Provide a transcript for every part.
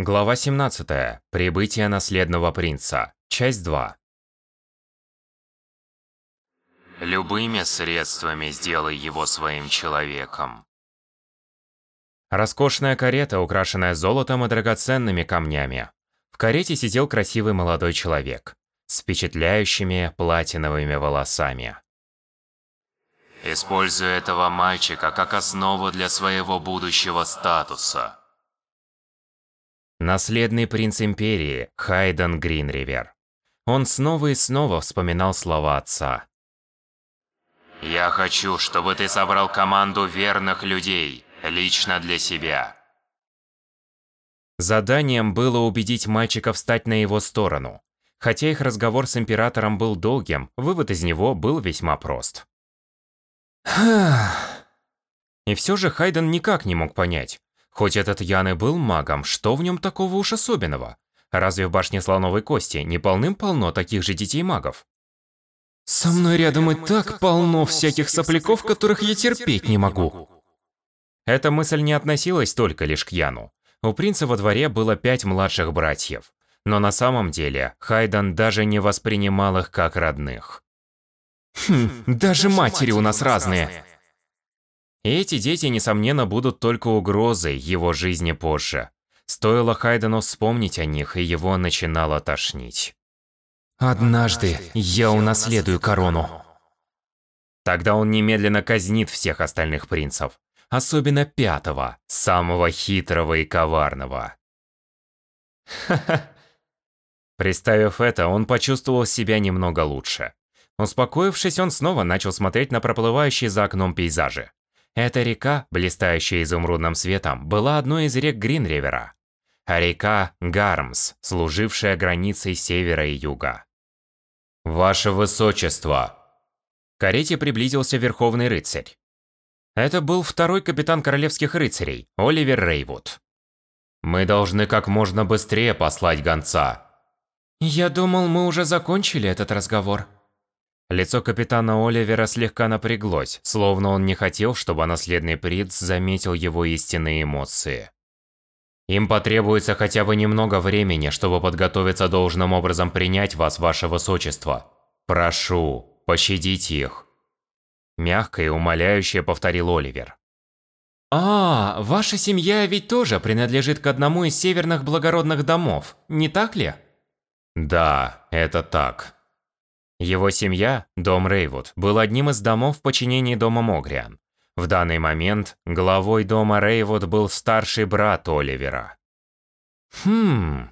Глава 17. Прибытие наследного принца. Часть 2. Любыми средствами сделай его своим человеком. Роскошная карета, украшенная золотом и драгоценными камнями. В карете сидел красивый молодой человек с впечатляющими платиновыми волосами. Используй этого мальчика как основу для своего будущего статуса. Наследный принц Империи Хайден Гринривер. Он снова и снова вспоминал слова отца. «Я хочу, чтобы ты собрал команду верных людей, лично для себя». Заданием было убедить мальчика встать на его сторону. Хотя их разговор с Императором был долгим, вывод из него был весьма прост. И все же Хайден никак не мог понять, Хоть этот Ян и был магом, что в нем такого уж особенного? Разве в башне слоновой кости не полным-полно таких же детей-магов? Со мной рядом и так полно всяких сопляков, которых я терпеть не могу. Эта мысль не относилась только лишь к Яну. У принца во дворе было пять младших братьев. Но на самом деле Хайдан даже не воспринимал их как родных. Хм, даже матери у нас разные. Эти дети, несомненно, будут только угрозой его жизни позже. Стоило Хайдену вспомнить о них, и его начинало тошнить. «Однажды я унаследую корону». Тогда он немедленно казнит всех остальных принцев. Особенно пятого, самого хитрого и коварного. Ха-ха. Представив это, он почувствовал себя немного лучше. Успокоившись, он снова начал смотреть на проплывающие за окном пейзажи. Эта река, блистающая изумрудным светом, была одной из рек Гринривера. А река Гармс, служившая границей севера и юга. «Ваше Высочество!» К карете приблизился Верховный Рыцарь. Это был второй капитан Королевских Рыцарей, Оливер Рейвуд. «Мы должны как можно быстрее послать гонца». «Я думал, мы уже закончили этот разговор», Лицо капитана Оливера слегка напряглось, словно он не хотел, чтобы наследный принц заметил его истинные эмоции. Им потребуется хотя бы немного времени, чтобы подготовиться должным образом принять вас, ваше высочество. Прошу, пощадите их. Мягко и умоляюще повторил Оливер. «А, ваша семья ведь тоже принадлежит к одному из северных благородных домов, не так ли?» «Да, это так», его семья, дом Рейвуд, был одним из домов в подчинении дома Могриан. В данный момент главой дома Рейвуд был старший брат Оливера. Хм...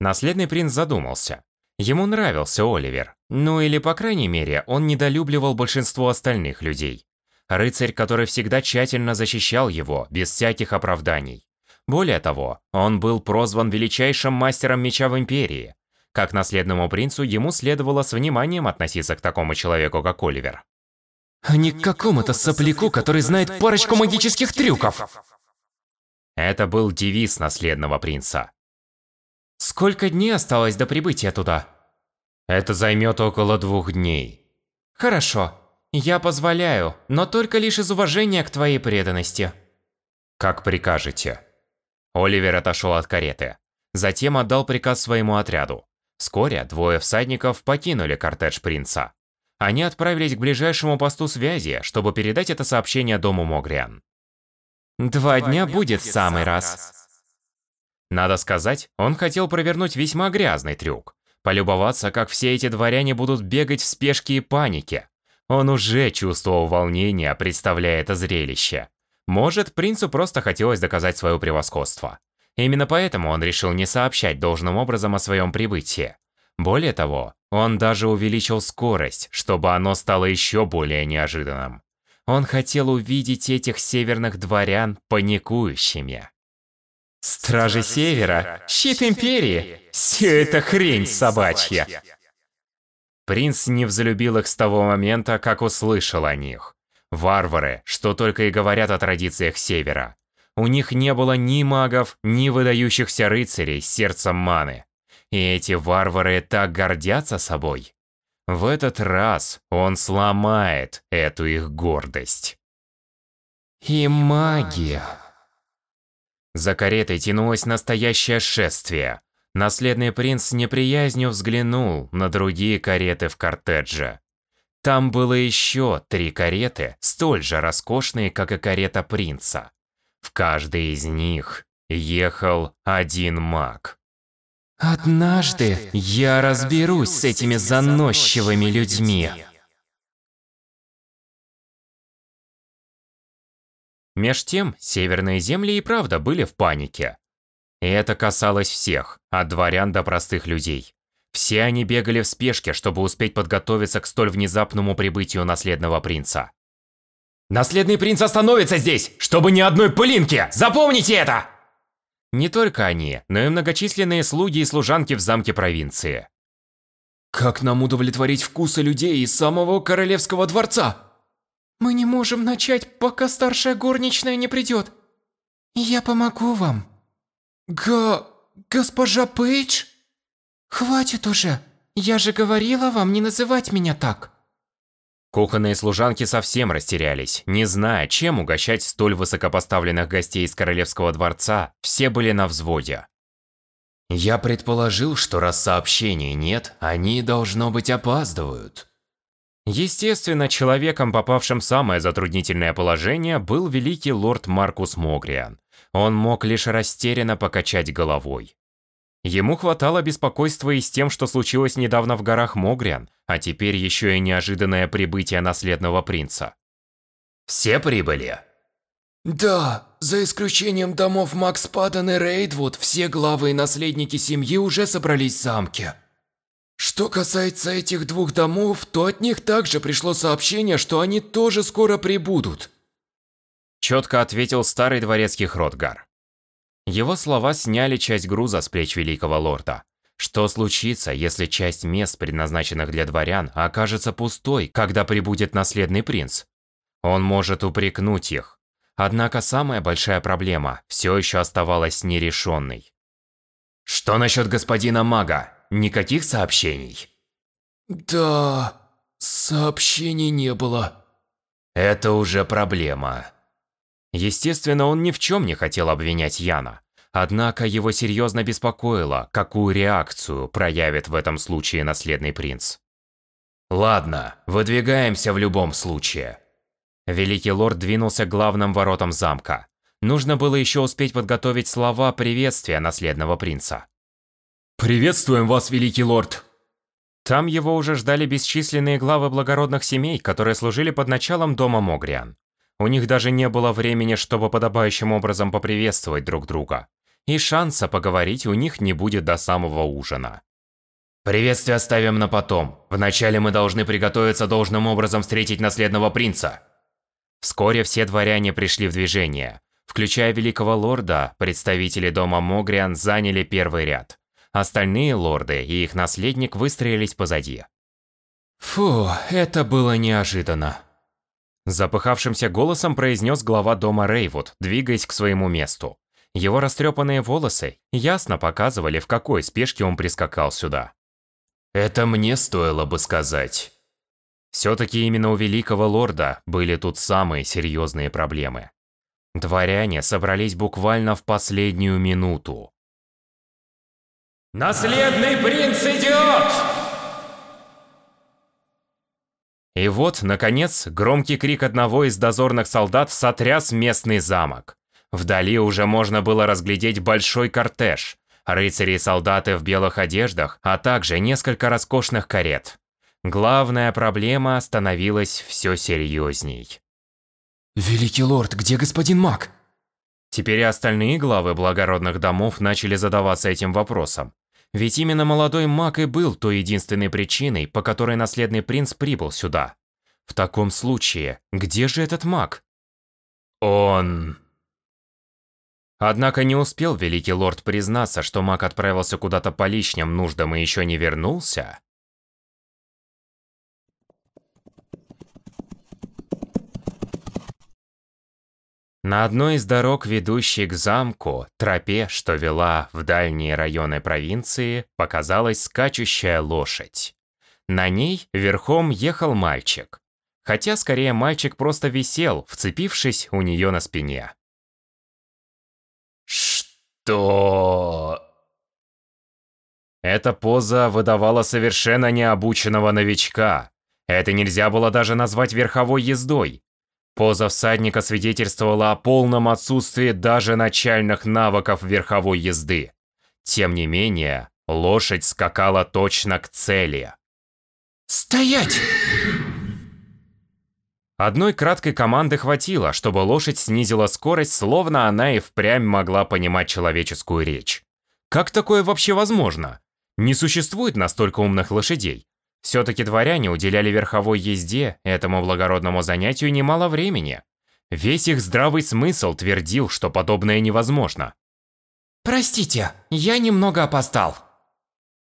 Наследный принц задумался. Ему нравился Оливер. Ну или, по крайней мере, он недолюбливал большинство остальных людей. Рыцарь, который всегда тщательно защищал его, без всяких оправданий. Более того, он был прозван величайшим мастером меча в Империи, как наследному принцу ему следовало с вниманием относиться к такому человеку, как Оливер. А не к какому-то сопляку, который знает парочку магических трюков. Это был девиз наследного принца. Сколько дней осталось до прибытия туда? Это займет около двух дней. Хорошо. Я позволяю, но только лишь из уважения к твоей преданности. Как прикажете. Оливер отошел от кареты. Затем отдал приказ своему отряду. Вскоре двое всадников покинули кортеж принца. Они отправились к ближайшему посту связи, чтобы передать это сообщение дому Могриан. Два дня будет в самый раз. Надо сказать, он хотел провернуть весьма грязный трюк. Полюбоваться, как все эти дворяне будут бегать в спешке и панике. Он уже чувствовал волнение, представляя это зрелище. Может, принцу просто хотелось доказать свое превосходство. Именно поэтому он решил не сообщать должным образом о своем прибытии. Более того, он даже увеличил скорость, чтобы оно стало еще более неожиданным. Он хотел увидеть этих северных дворян паникующими. Стражи Севера, щит Империи, все это хрень собачья. Принц не взлюбил их с того момента, как услышал о них. Варвары, что только и говорят о традициях Севера. У них не было ни магов, ни выдающихся рыцарей с сердцем маны. И эти варвары так гордятся собой. В этот раз он сломает эту их гордость. И магия. За каретой тянулось настоящее шествие. Наследный принц с неприязнью взглянул на другие кареты в кортедже. Там было еще три кареты, столь же роскошные, как и карета принца. В каждой из них ехал один маг. «Однажды я разберусь с этими заносчивыми людьми». Меж тем, северные земли и правда были в панике. И это касалось всех, от дворян до простых людей. Все они бегали в спешке, чтобы успеть подготовиться к столь внезапному прибытию наследного принца. «Наследный принц остановится здесь, чтобы ни одной пылинки! Запомните это!» Не только они, но и многочисленные слуги и служанки в замке провинции. «Как нам удовлетворить вкусы людей из самого королевского дворца?» Мы не можем начать, пока старшая горничная не придет. Я помогу вам. Га... госпожа Пейдж? Хватит уже. Я же говорила вам не называть меня так. Кухонные служанки совсем растерялись, не зная, чем угощать столь высокопоставленных гостей из королевского дворца, все были на взводе. Я предположил, что раз сообщений нет, они, должно быть, опаздывают. Естественно, человеком, попавшим в самое затруднительное положение, был великий лорд Маркус Могриан. Он мог лишь растерянно покачать головой. Ему хватало беспокойства и с тем, что случилось недавно в горах Могриан, а теперь еще и неожиданное прибытие наследного принца. «Все прибыли?» «Да, за исключением домов Макс Падден и Рейдвуд, все главы и наследники семьи уже собрались в замке. Что касается этих двух домов, то от них также пришло сообщение, что они тоже скоро прибудут. Четко ответил старый дворецкий Хротгар. Его слова сняли часть груза с плеч великого лорда. Что случится, если часть мест, предназначенных для дворян, окажется пустой, когда прибудет наследный принц? Он может упрекнуть их. Однако самая большая проблема все еще оставалась нерешенной. Что насчет господина мага? Никаких сообщений? Да, сообщений не было. Это уже проблема. Естественно, он ни в чем не хотел обвинять Яна. Однако его серьезно беспокоило, какую реакцию проявит в этом случае наследный принц. Ладно, выдвигаемся в любом случае. Великий лорд двинулся к главным воротам замка. Нужно было еще успеть подготовить слова приветствия наследного принца. «Приветствуем вас, великий лорд!» Там его уже ждали бесчисленные главы благородных семей, которые служили под началом дома Могриан. У них даже не было времени, чтобы подобающим образом поприветствовать друг друга. И шанса поговорить у них не будет до самого ужина. «Приветствие оставим на потом. Вначале мы должны приготовиться должным образом встретить наследного принца». Вскоре все дворяне пришли в движение. Включая великого лорда, представители дома Могриан заняли первый ряд. Остальные лорды и их наследник выстроились позади. Фу, это было неожиданно. Запыхавшимся голосом произнес глава дома Рейвуд, двигаясь к своему месту. Его растрепанные волосы ясно показывали, в какой спешке он прискакал сюда. Это мне стоило бы сказать. Все-таки именно у великого лорда были тут самые серьезные проблемы. Дворяне собрались буквально в последнюю минуту. Наследный принц идет! И вот, наконец, громкий крик одного из дозорных солдат сотряс местный замок. Вдали уже можно было разглядеть большой кортеж, рыцари и солдаты в белых одеждах, а также несколько роскошных карет. Главная проблема становилась все серьезней. «Великий лорд, где господин маг?» Теперь и остальные главы благородных домов начали задаваться этим вопросом. Ведь именно молодой маг и был той единственной причиной, по которой наследный принц прибыл сюда. В таком случае, где же этот маг? Он... Однако не успел великий лорд признаться, что маг отправился куда-то по личным нуждам и еще не вернулся. На одной из дорог, ведущей к замку, тропе, что вела в дальние районы провинции, показалась скачущая лошадь. На ней верхом ехал мальчик. Хотя скорее мальчик просто висел, вцепившись у нее на спине. Ш то... Эта поза выдавала совершенно необученного новичка. Это нельзя было даже назвать верховой ездой. Поза всадника свидетельствовала о полном отсутствии даже начальных навыков верховой езды. Тем не менее, лошадь скакала точно к цели. Стоять! Одной краткой команды хватило, чтобы лошадь снизила скорость, словно она и впрямь могла понимать человеческую речь. Как такое вообще возможно? Не существует настолько умных лошадей. Все-таки дворяне уделяли верховой езде, этому благородному занятию, немало времени. Весь их здравый смысл твердил, что подобное невозможно. Простите, я немного опоздал.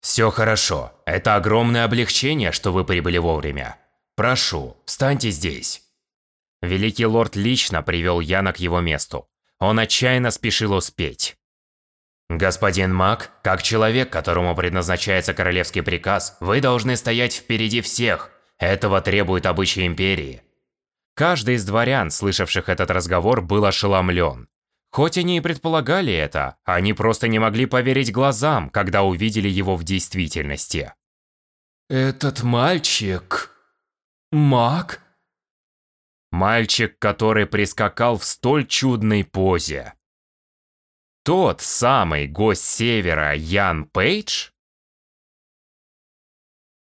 Все хорошо. Это огромное облегчение, что вы прибыли вовремя. Прошу, встаньте здесь. Великий лорд лично привел Яна к его месту. Он отчаянно спешил успеть. Господин Мак, как человек, которому предназначается королевский приказ, вы должны стоять впереди всех. Этого требует обычай империи. Каждый из дворян, слышавших этот разговор, был ошеломлен. Хоть они и предполагали это, они просто не могли поверить глазам, когда увидели его в действительности. Этот мальчик... Маг? Мальчик, который прискакал в столь чудной позе. Тот самый гость Севера Ян Пейдж?